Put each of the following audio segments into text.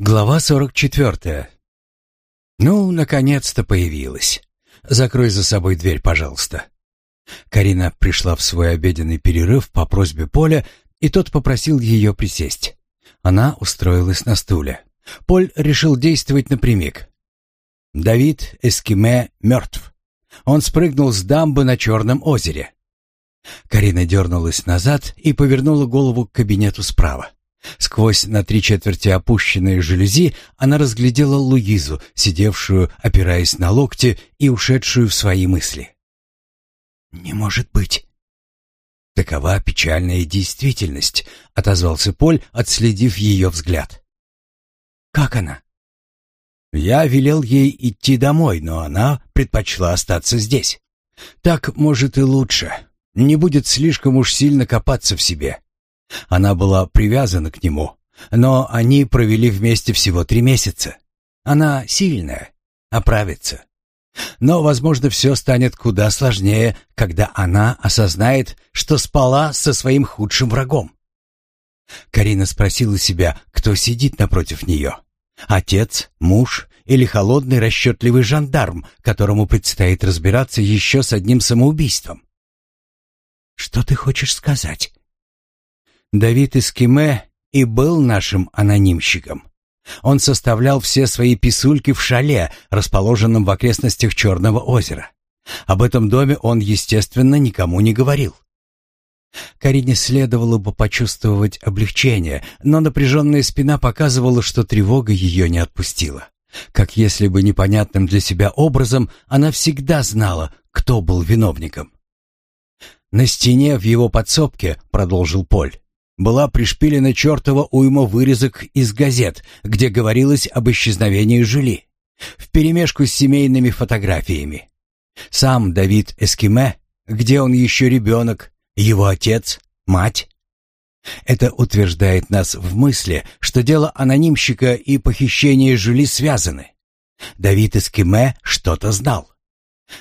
Глава 44. Ну, наконец-то появилась. Закрой за собой дверь, пожалуйста. Карина пришла в свой обеденный перерыв по просьбе Поля, и тот попросил ее присесть. Она устроилась на стуле. Поль решил действовать напрямик. Давид Эскиме мертв. Он спрыгнул с дамбы на Черном озере. Карина дернулась назад и повернула голову к кабинету справа. Сквозь на три четверти опущенные жалюзи она разглядела Луизу, сидевшую, опираясь на локти и ушедшую в свои мысли. «Не может быть!» «Такова печальная действительность», — отозвался Поль, отследив ее взгляд. «Как она?» «Я велел ей идти домой, но она предпочла остаться здесь. Так, может, и лучше. Не будет слишком уж сильно копаться в себе. Она была привязана к нему, но они провели вместе всего три месяца. Она сильная, оправится. Но, возможно, все станет куда сложнее, когда она осознает, что спала со своим худшим врагом. Карина спросила себя, кто сидит напротив нее. Отец, муж или холодный расчетливый жандарм, которому предстоит разбираться еще с одним самоубийством? «Что ты хочешь сказать?» Давид Искиме и был нашим анонимщиком. Он составлял все свои писульки в шале, расположенном в окрестностях Черного озера. Об этом доме он, естественно, никому не говорил. Карине следовало бы почувствовать облегчение, но напряженная спина показывала, что тревога ее не отпустила. Как если бы непонятным для себя образом, она всегда знала, кто был виновником. «На стене в его подсобке», — продолжил Поль, была пришпилена чертова уйма вырезок из газет, где говорилось об исчезновении Жили, вперемешку с семейными фотографиями. Сам Давид Эскиме, где он еще ребенок, его отец, мать. Это утверждает нас в мысли, что дело анонимщика и похищение Жили связаны. Давид Эскиме что-то знал.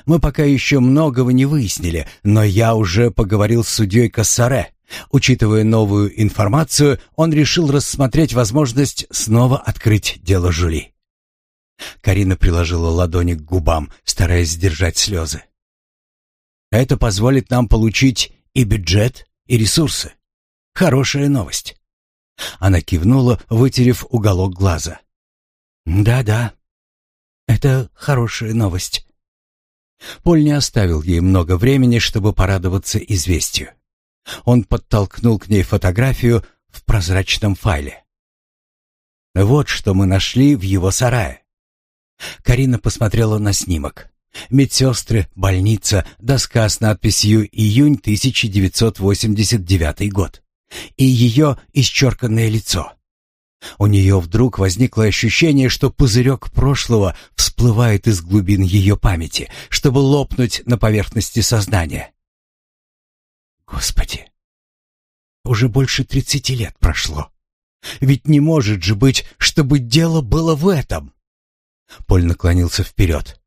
Мы пока еще многого не выяснили, но я уже поговорил с судьей Кассаре, Учитывая новую информацию, он решил рассмотреть возможность снова открыть дело Жюли. Карина приложила ладони к губам, стараясь сдержать слезы. «Это позволит нам получить и бюджет, и ресурсы. Хорошая новость». Она кивнула, вытерев уголок глаза. «Да-да, это хорошая новость». Поль не оставил ей много времени, чтобы порадоваться известию. Он подтолкнул к ней фотографию в прозрачном файле. Вот что мы нашли в его сарае. Карина посмотрела на снимок. Медсестры, больница, доска с надписью «Июнь 1989 год» и ее исчерканное лицо. У нее вдруг возникло ощущение, что пузырек прошлого всплывает из глубин ее памяти, чтобы лопнуть на поверхности сознания. Господи! Уже больше тридцати лет прошло. Ведь не может же быть, чтобы дело было в этом. Поль наклонился вперед.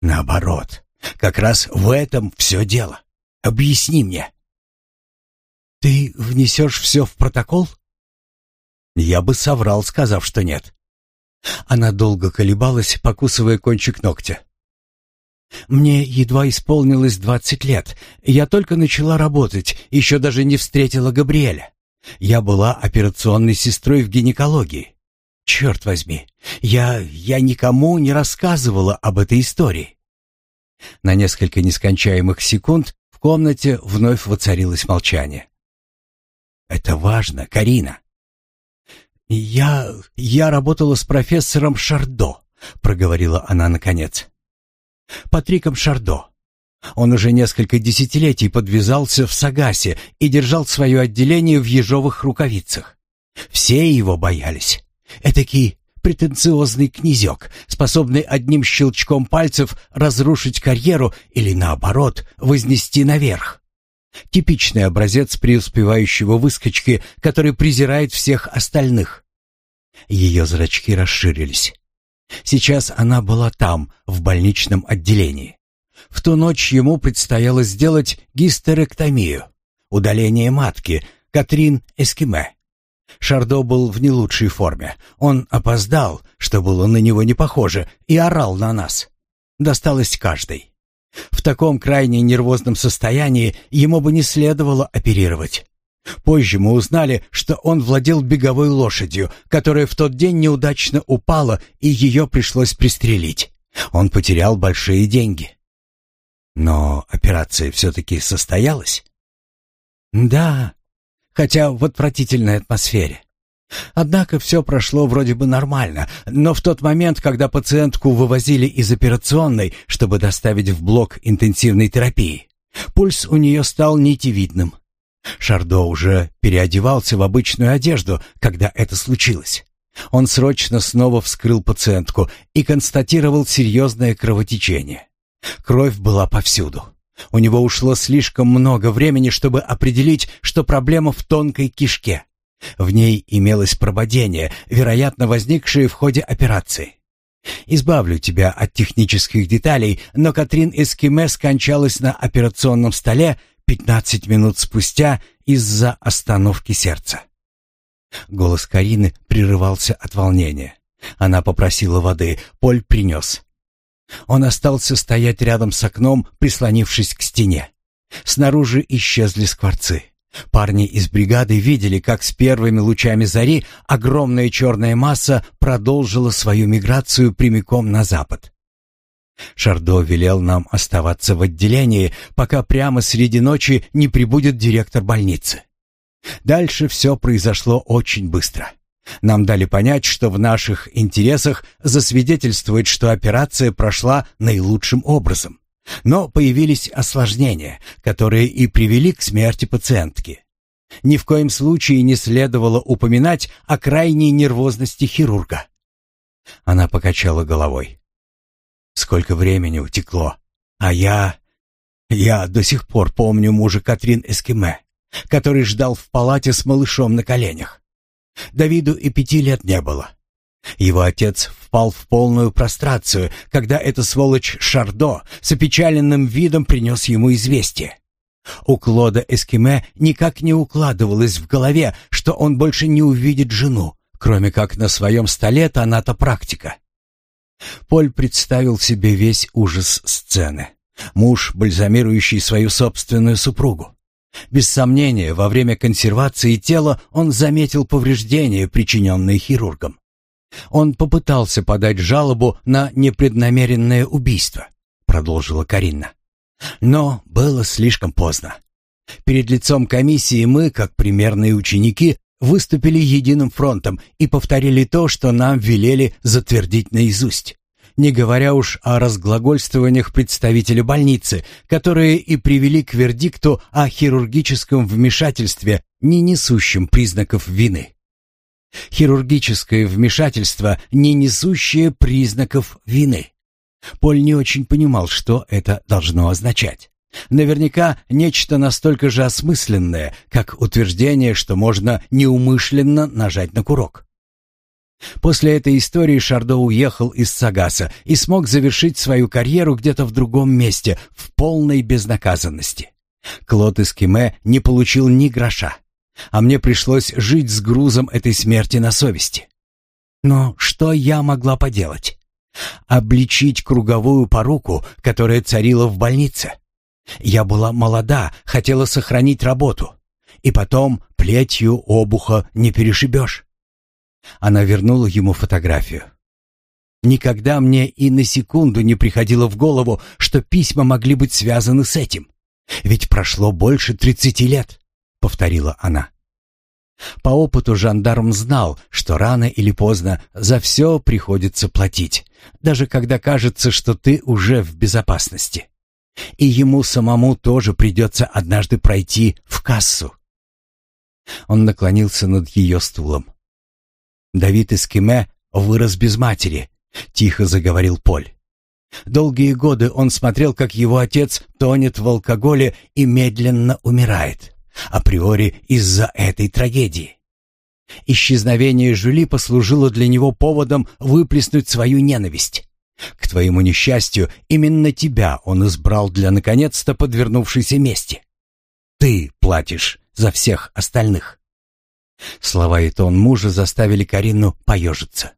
Наоборот, как раз в этом все дело. Объясни мне. Ты внесешь все в протокол? Я бы соврал, сказав, что нет. Она долго колебалась, покусывая кончик ногтя. Мне едва исполнилось двадцать лет. Я только начала работать, еще даже не встретила Габриэля. Я была операционной сестрой в гинекологии. Черт возьми, я... я никому не рассказывала об этой истории. На несколько нескончаемых секунд в комнате вновь воцарилось молчание. «Это важно, Карина». «Я... я работала с профессором Шардо», — проговорила она наконец. Патриком Шардо. Он уже несколько десятилетий подвязался в Сагасе и держал свое отделение в ежовых рукавицах. Все его боялись. Этакий претенциозный князек, способный одним щелчком пальцев разрушить карьеру или, наоборот, вознести наверх. Типичный образец преуспевающего выскочки, который презирает всех остальных. Ее зрачки расширились. Сейчас она была там, в больничном отделении. В ту ночь ему предстояло сделать гистерэктомию, удаление матки, Катрин Эскиме. Шардо был в не лучшей форме. Он опоздал, что было на него не похоже, и орал на нас. Досталось каждой. В таком крайне нервозном состоянии ему бы не следовало оперировать. Позже мы узнали, что он владел беговой лошадью, которая в тот день неудачно упала, и ее пришлось пристрелить. Он потерял большие деньги. Но операция все-таки состоялась? Да, хотя в отвратительной атмосфере. Однако все прошло вроде бы нормально, но в тот момент, когда пациентку вывозили из операционной, чтобы доставить в блок интенсивной терапии, пульс у нее стал нитевидным. Шардо уже переодевался в обычную одежду, когда это случилось. Он срочно снова вскрыл пациентку и констатировал серьезное кровотечение. Кровь была повсюду. У него ушло слишком много времени, чтобы определить, что проблема в тонкой кишке. В ней имелось прободение, вероятно, возникшее в ходе операции. Избавлю тебя от технических деталей, но Катрин Эскиме скончалась на операционном столе Пятнадцать минут спустя из-за остановки сердца. Голос Карины прерывался от волнения. Она попросила воды, Поль принес. Он остался стоять рядом с окном, прислонившись к стене. Снаружи исчезли скворцы. Парни из бригады видели, как с первыми лучами зари огромная черная масса продолжила свою миграцию прямиком на запад. Шардо велел нам оставаться в отделении, пока прямо среди ночи не прибудет директор больницы. Дальше все произошло очень быстро. Нам дали понять, что в наших интересах засвидетельствовать, что операция прошла наилучшим образом. Но появились осложнения, которые и привели к смерти пациентки. Ни в коем случае не следовало упоминать о крайней нервозности хирурга. Она покачала головой. Сколько времени утекло. А я... Я до сих пор помню мужа Катрин Эскиме, который ждал в палате с малышом на коленях. Давиду и пяти лет не было. Его отец впал в полную прострацию, когда эта сволочь Шардо с опечаленным видом принес ему известие. У Клода Эскиме никак не укладывалось в голове, что он больше не увидит жену, кроме как на своем столе, то она-то практика. Поль представил себе весь ужас сцены. Муж, бальзамирующий свою собственную супругу. Без сомнения, во время консервации тела он заметил повреждения, причиненные хирургом. Он попытался подать жалобу на непреднамеренное убийство, продолжила Карина. Но было слишком поздно. Перед лицом комиссии мы, как примерные ученики, выступили единым фронтом и повторили то, что нам велели затвердить наизусть не говоря уж о разглагольствованиях представителя больницы, которые и привели к вердикту о хирургическом вмешательстве, не несущем признаков вины. Хирургическое вмешательство, не несущее признаков вины. Поль не очень понимал, что это должно означать. Наверняка нечто настолько же осмысленное, как утверждение, что можно неумышленно нажать на курок. После этой истории Шардо уехал из Сагаса и смог завершить свою карьеру где-то в другом месте, в полной безнаказанности. Клод из не получил ни гроша, а мне пришлось жить с грузом этой смерти на совести. Но что я могла поделать? Обличить круговую поруку, которая царила в больнице. Я была молода, хотела сохранить работу. И потом плетью обуха не перешибешь. Она вернула ему фотографию. Никогда мне и на секунду не приходило в голову, что письма могли быть связаны с этим. Ведь прошло больше тридцати лет, повторила она. По опыту жандарм знал, что рано или поздно за все приходится платить, даже когда кажется, что ты уже в безопасности. И ему самому тоже придется однажды пройти в кассу. Он наклонился над ее стулом. Давид из Кеме вырос без матери, тихо заговорил Поль. Долгие годы он смотрел, как его отец тонет в алкоголе и медленно умирает, априори из-за этой трагедии. Исчезновение Жюли послужило для него поводом выплеснуть свою ненависть. К твоему несчастью, именно тебя он избрал для наконец-то подвернувшейся мести. Ты платишь за всех остальных. Слова и тон мужа заставили Карину поежиться.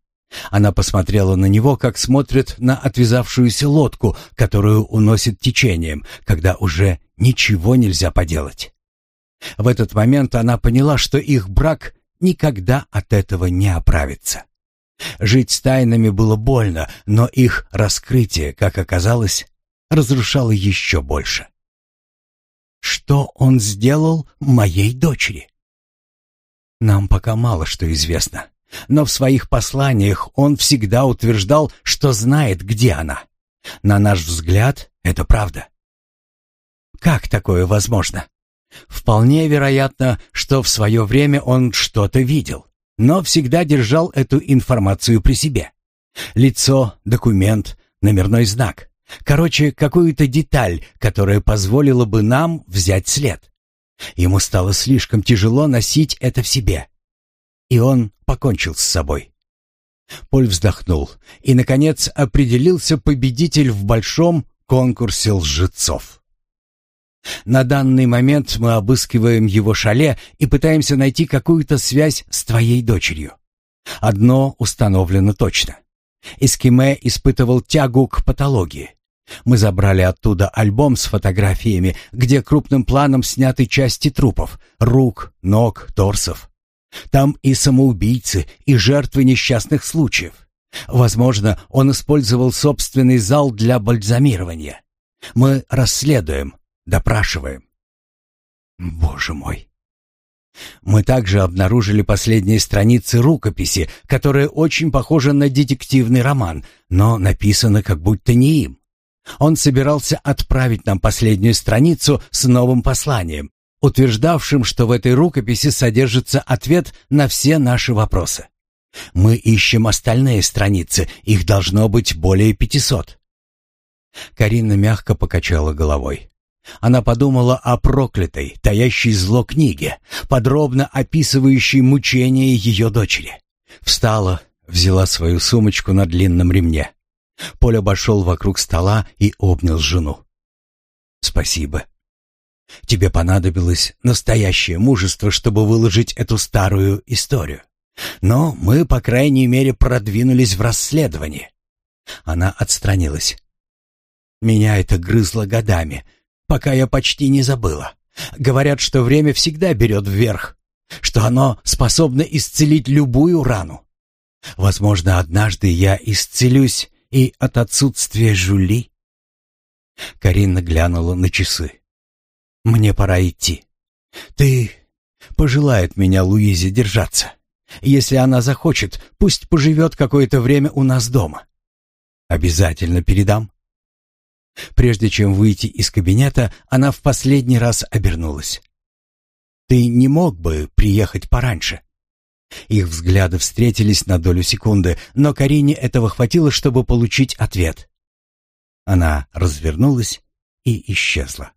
Она посмотрела на него, как смотрят на отвязавшуюся лодку, которую уносит течением, когда уже ничего нельзя поделать. В этот момент она поняла, что их брак никогда от этого не оправится. Жить с тайнами было больно, но их раскрытие, как оказалось, разрушало еще больше. «Что он сделал моей дочери?» Нам пока мало что известно. Но в своих посланиях он всегда утверждал, что знает, где она. На наш взгляд, это правда. Как такое возможно? Вполне вероятно, что в свое время он что-то видел, но всегда держал эту информацию при себе. Лицо, документ, номерной знак. Короче, какую-то деталь, которая позволила бы нам взять след. Ему стало слишком тяжело носить это в себе. И он покончил с собой. Поль вздохнул и, наконец, определился победитель в большом конкурсе лжецов. На данный момент мы обыскиваем его шале и пытаемся найти какую-то связь с твоей дочерью. Одно установлено точно. Эскиме испытывал тягу к патологии. Мы забрали оттуда альбом с фотографиями, где крупным планом сняты части трупов, рук, ног, торсов. Там и самоубийцы, и жертвы несчастных случаев. Возможно, он использовал собственный зал для бальзамирования. Мы расследуем, допрашиваем. Боже мой. Мы также обнаружили последние страницы рукописи, которая очень похожа на детективный роман, но написана как будто не им. Он собирался отправить нам последнюю страницу с новым посланием, утверждавшим, что в этой рукописи содержится ответ на все наши вопросы. Мы ищем остальные страницы, их должно быть более пятисот. Карина мягко покачала головой. Она подумала о проклятой, таящей зло книге, подробно описывающей мучения ее дочери. Встала, взяла свою сумочку на длинном ремне. Поль обошел вокруг стола и обнял жену. «Спасибо. Тебе понадобилось настоящее мужество, чтобы выложить эту старую историю. Но мы, по крайней мере, продвинулись в расследовании». Она отстранилась. «Меня это грызло годами, пока я почти не забыла. Говорят, что время всегда берет вверх, что оно способно исцелить любую рану. Возможно, однажды я исцелюсь и от отсутствия Жули. Карина глянула на часы. «Мне пора идти. Ты пожелает меня Луизе держаться. Если она захочет, пусть поживет какое-то время у нас дома. Обязательно передам». Прежде чем выйти из кабинета, она в последний раз обернулась. «Ты не мог бы приехать пораньше?» Их взгляды встретились на долю секунды, но Карине этого хватило, чтобы получить ответ. Она развернулась и исчезла.